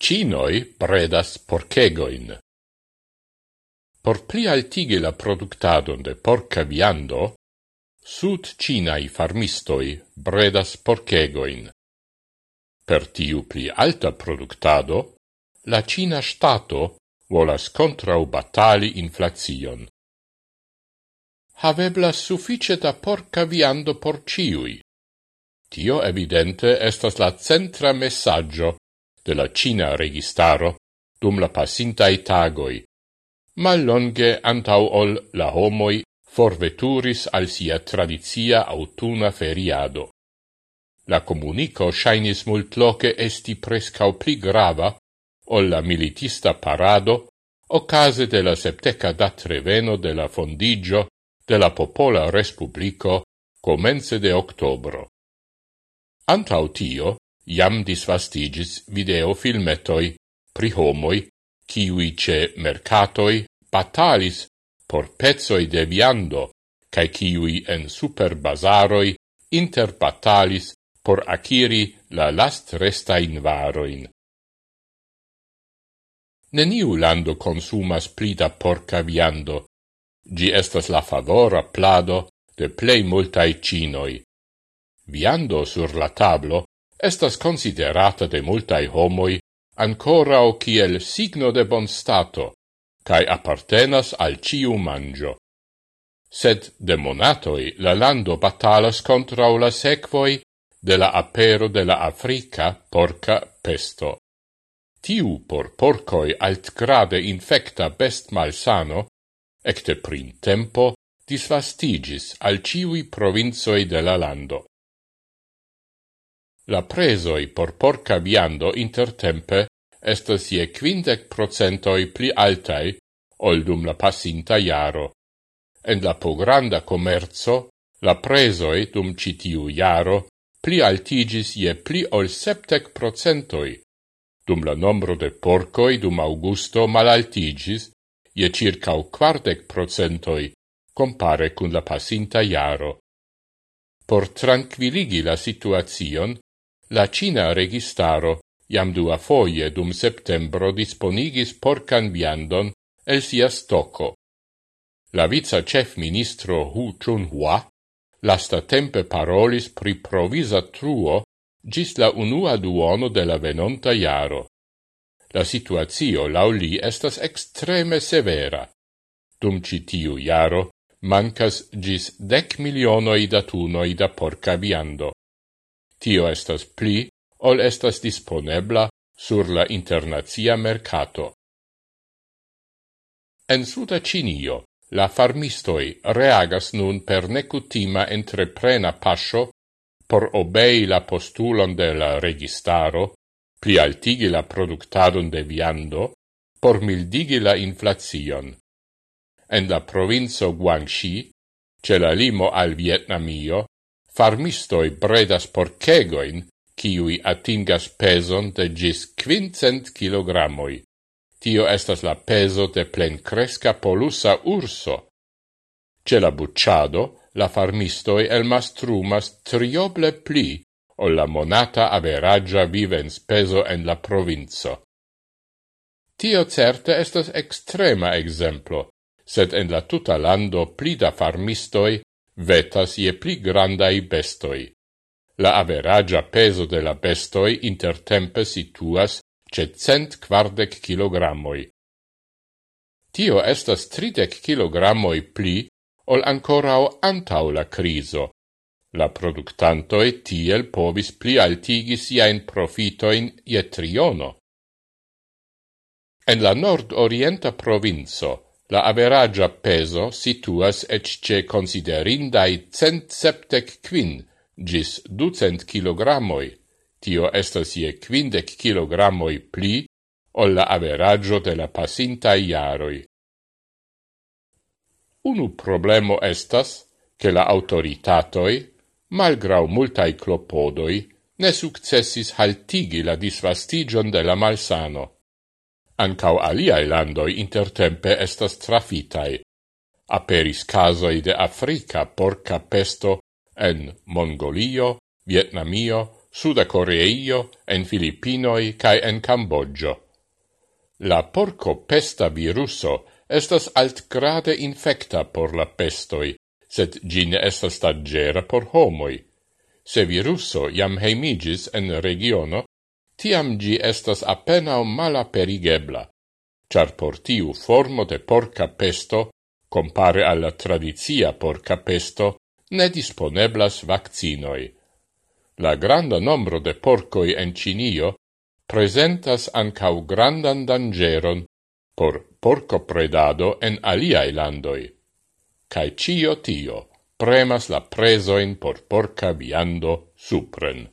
Cinoi predas porcegoin. Por pli altigi la productadon de porca viando, sud cinai farmistoi bredas porcegoin. Per tiu pli alta productado, la Cina Stato volas contraubatali inflazion. Haveblas suffice da porca viando por ciui. Tio evidente estas la centra messaggio de la Cina registaro dum la pasintai tagoi, mal longe antau ol la homoi forveturis al sia tradizia autuna feriado. La comunico shainis multloce esti prescau pli grava ol la militista parado ocase de la septeca datreveno de la fondigio de la Popola Respublico comence de octobro. Antau tio, jam disvastigis video filmetoi pri homoi, kiui ce mercatoi batalis por pezoi de viando, cae kiui en superbazaroi interbatalis por aciri la last restain varoin. Neniu lando consumas plida porca viando. Gi estas la favora plado de plei multae cinoi. Viando sur la tablo estas considerata de multai homoi ancorau kiel signo de bon stato, cae appartenas al ciu mangio. Sed de monatoi la lando batalas contra la sequoi de la apero de la Africa porca pesto. Tiu por porcoi altgrade infecta best malsano, ecte prin tempo, disvastigis al ciui provincioi de la lando. La presoi por porca viando intertempe estas je quindec procentoi pli altai ol dum la passinta iaro. En la pogranda commerzo, la presoi dum citiu iaro pli altigis je pli ol septec procentoi, dum la nombro de porcoi dum augusto malaltigis je circa quardec procentoi compare cun la passinta iaro. Por tranquilligi la situazion, La Cina registaro jam dua foie dum septembro disponigis porcan viandon el sia stocco. La vica chef ministro Hu Chun-hua lasta tempe parolis pri provisa truo gis la unua duono de la venonta iaro. La situazio lauli estas extreme severa. Dum citiu iaro mancas gis dec milionoi datunoi da porca viando. Tio estas pli, ol estas disponebla sur la internazia mercato. En Suda Cinio, la farmistoi reagas nun per necutima entreprena pascio por obei la postulon de la registaro, pli altigi la productadon de viando, por mildigi la inflazion. En la provinzo Guangxi, ce la limo al Vietnamio, farmistoi bredas porcegoin, kiui atingas peson de gis quincent kilogrammoi. Tio estas la peso de plencresca polusa urso. Ce la bucciado, la farmistoi elmastrumas trioble pli o la monata averagia vivens peso en la provinzo. Tio certe estas extrema exemplo, sed en la tuta lando pli da farmistoi vetas je pli grandai bestoi. La averagia peso de la bestoi intertempe situas ce cent quardec kilogrammoi. Tio estas tridec kilogrammoi pli ol ancorau antau la criso. La productantoi tiel povis pli altigi siain profitoin je triono. En la nord-orienta provinzo, La averagia peso situas ecce considerindai cent septec quin gis ducent kilogrammoi. Tio estas je quindec kilogrammoi pli ol la averaggio de la pasintai iaroi. Unu problemo estas che la autoritatoi, malgrau multai clopodoi, ne successis haltigi la disvastigion de la malsano. Ancau aliai landoi intertempe estas trafitai. Aperis casoi de Africa porca pesto en Mongolio, Vietnamio, Suda Coreio, en Filipinoi cae en Cambogio. La porco pesta viruso estas altgrade infecta por la pestoi, sed gine estas tagera por homoi. Se viruso jam heimigis en regiono, tiam gi estas apenao malaperigebla, char por tiu formo de porca pesto, compare alla tradizia porca pesto, ne disponeblas vaccinoi. La granda nombro de porcoi en Cinio presentas ancau grandan dangeron por porco predado en aliae landoi. Cai cio tio premas la presoin por porca viando supren.